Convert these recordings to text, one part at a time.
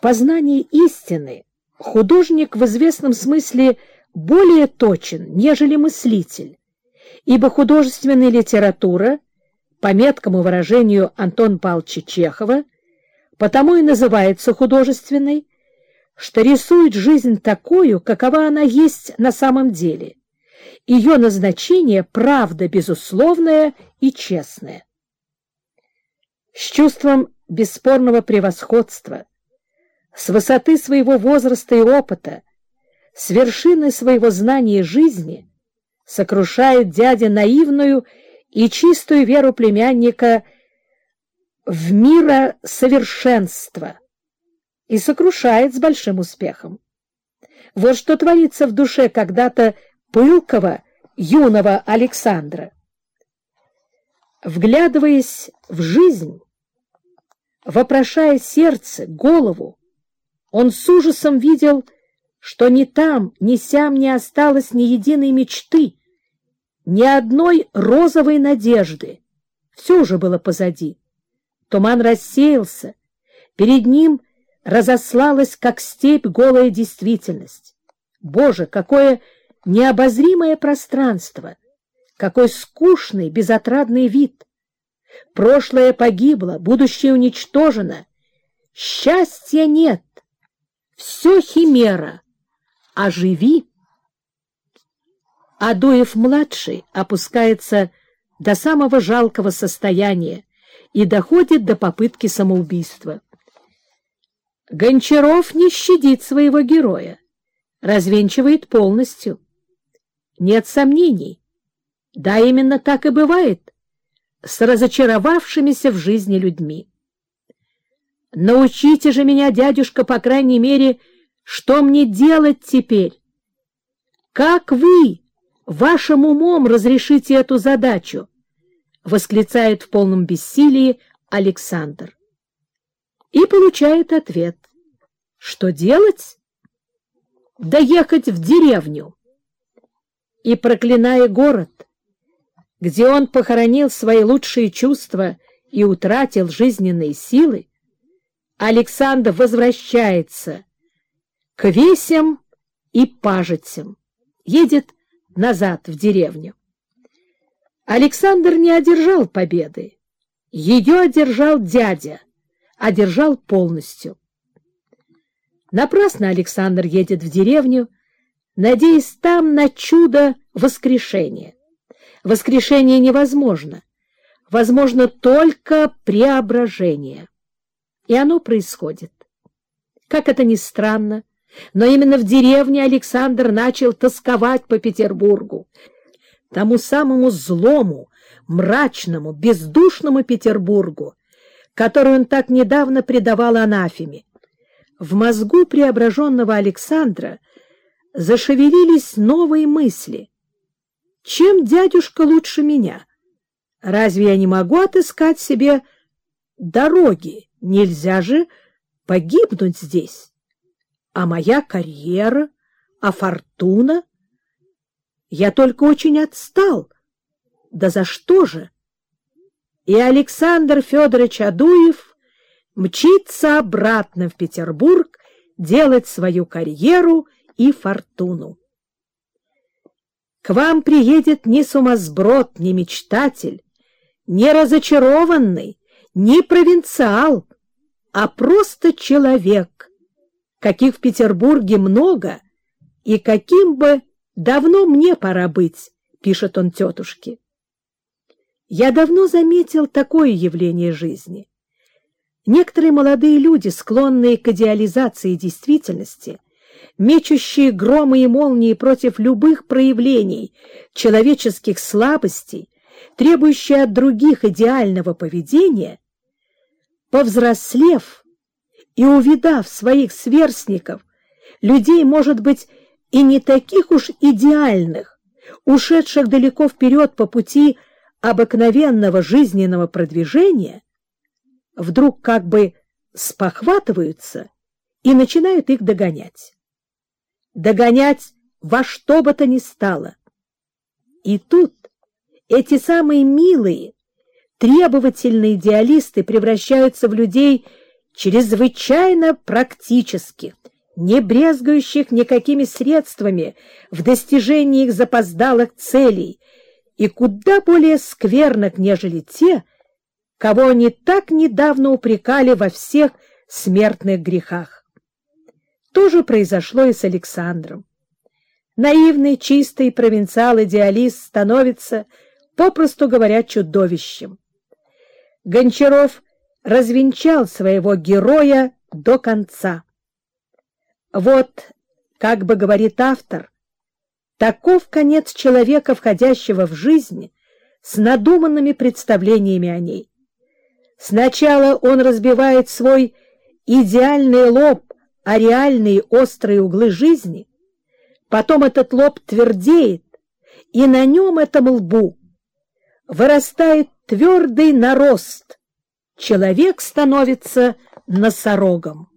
В познании истины художник в известном смысле более точен, нежели мыслитель, ибо художественная литература, по меткому выражению Антона Павловича Чехова, потому и называется художественной, что рисует жизнь такую, какова она есть на самом деле. Ее назначение — правда безусловная и честная. С чувством бесспорного превосходства, с высоты своего возраста и опыта, с вершины своего знания жизни сокрушает дядя наивную и чистую веру племянника в мира совершенства и сокрушает с большим успехом. Вот что творится в душе когда-то пылкого юного Александра. Вглядываясь в жизнь, вопрошая сердце, голову, он с ужасом видел, что ни там, ни сям не осталось ни единой мечты, ни одной розовой надежды. Все уже было позади. Туман рассеялся, перед ним разослалась, как степь, голая действительность. Боже, какое необозримое пространство! Какой скучный, безотрадный вид! Прошлое погибло, будущее уничтожено. Счастья нет. Все химера. Оживи. Адуев-младший опускается до самого жалкого состояния и доходит до попытки самоубийства. Гончаров не щадит своего героя, развенчивает полностью. Нет сомнений. Да, именно так и бывает с разочаровавшимися в жизни людьми. Научите же меня, дядюшка, по крайней мере, что мне делать теперь? Как вы вашим умом разрешите эту задачу? Восклицает в полном бессилии Александр. И получает ответ. Что делать? Доехать в деревню. И, проклиная город, где он похоронил свои лучшие чувства и утратил жизненные силы, Александр возвращается к весям и пажицам, едет назад в деревню. Александр не одержал победы, ее одержал дядя, одержал полностью. Напрасно Александр едет в деревню, надеясь там на чудо воскрешения. Воскрешение невозможно. Возможно только преображение. И оно происходит. Как это ни странно, но именно в деревне Александр начал тосковать по Петербургу, тому самому злому, мрачному, бездушному Петербургу, который он так недавно предавал анафеме. В мозгу преображенного Александра зашевелились новые мысли, чем дядюшка лучше меня? Разве я не могу отыскать себе дороги? Нельзя же погибнуть здесь. А моя карьера, а фортуна? Я только очень отстал. Да за что же? И Александр Федорович Адуев мчится обратно в Петербург делать свою карьеру и фортуну. К вам приедет не сумасброд, не мечтатель, не разочарованный, не провинциал, а просто человек, каких в Петербурге много, и каким бы давно мне пора быть, пишет он тетушке. Я давно заметил такое явление жизни. Некоторые молодые люди, склонные к идеализации действительности, мечущие громы и молнии против любых проявлений человеческих слабостей, требующие от других идеального поведения, повзрослев и увидав своих сверстников, людей, может быть, и не таких уж идеальных, ушедших далеко вперед по пути обыкновенного жизненного продвижения, вдруг как бы спохватываются и начинают их догонять догонять во что бы то ни стало. И тут эти самые милые, требовательные идеалисты превращаются в людей чрезвычайно практических, не брезгающих никакими средствами в достижении их запоздалых целей и куда более скверных, нежели те, кого они так недавно упрекали во всех смертных грехах. То же произошло и с Александром. Наивный, чистый провинциал-идеалист становится, попросту говоря, чудовищем. Гончаров развенчал своего героя до конца. Вот, как бы говорит автор, таков конец человека, входящего в жизнь с надуманными представлениями о ней. Сначала он разбивает свой идеальный лоб о реальные острые углы жизни, потом этот лоб твердеет, и на нем, этом лбу, вырастает твердый нарост. Человек становится носорогом.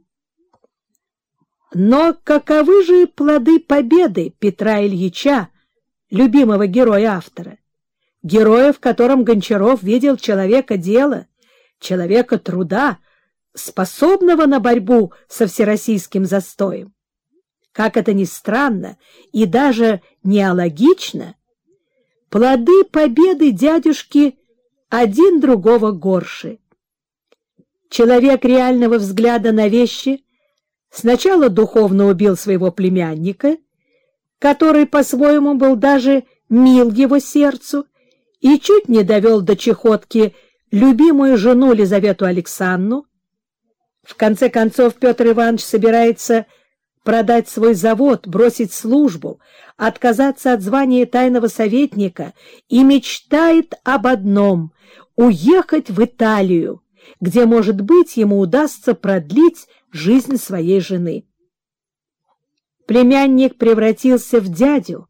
Но каковы же плоды победы Петра Ильича, любимого героя автора? Героя, в котором Гончаров видел человека дела, человека труда, способного на борьбу со всероссийским застоем. Как это ни странно и даже неологично, плоды победы дядюшки один другого горше. Человек реального взгляда на вещи сначала духовно убил своего племянника, который по-своему был даже мил его сердцу и чуть не довел до чехотки любимую жену Лизавету Александру. В конце концов Петр Иванович собирается продать свой завод, бросить службу, отказаться от звания тайного советника и мечтает об одном — уехать в Италию, где, может быть, ему удастся продлить жизнь своей жены. Племянник превратился в дядю,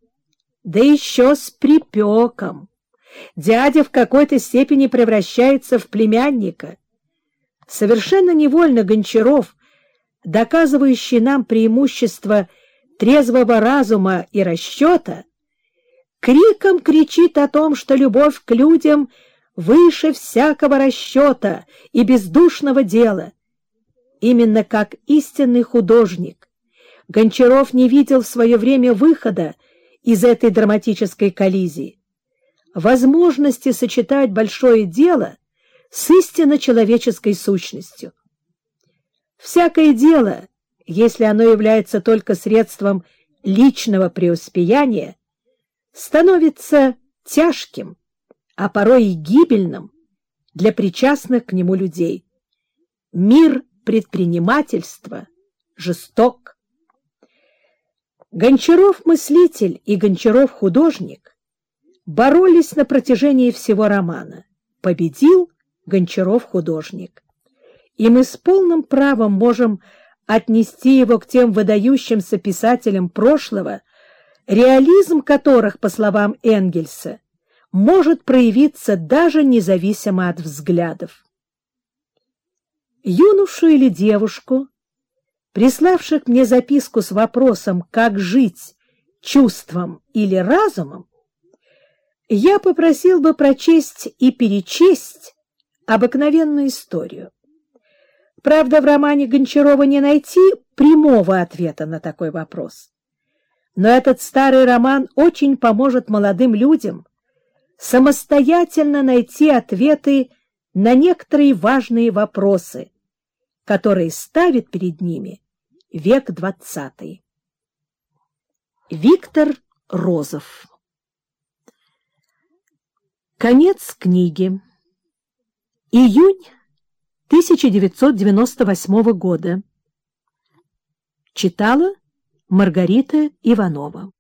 да еще с припеком. Дядя в какой-то степени превращается в племянника. Совершенно невольно Гончаров, доказывающий нам преимущество трезвого разума и расчета, криком кричит о том, что любовь к людям выше всякого расчета и бездушного дела. Именно как истинный художник Гончаров не видел в свое время выхода из этой драматической коллизии возможности сочетать большое дело с истинно человеческой сущностью. Всякое дело, если оно является только средством личного преуспеяния, становится тяжким, а порой и гибельным для причастных к нему людей. Мир предпринимательства жесток. Гончаров-мыслитель и Гончаров-художник боролись на протяжении всего романа. Победил Гончаров-художник. И мы с полным правом можем отнести его к тем выдающимся писателям прошлого, реализм которых, по словам Энгельса, может проявиться даже независимо от взглядов. Юношу или девушку, приславших мне записку с вопросом «Как жить? Чувством или разумом?», я попросил бы прочесть и перечесть обыкновенную историю. Правда, в романе Гончарова не найти прямого ответа на такой вопрос. Но этот старый роман очень поможет молодым людям самостоятельно найти ответы на некоторые важные вопросы, которые ставит перед ними век двадцатый. Виктор Розов Конец книги. Июнь 1998 года. Читала Маргарита Иванова.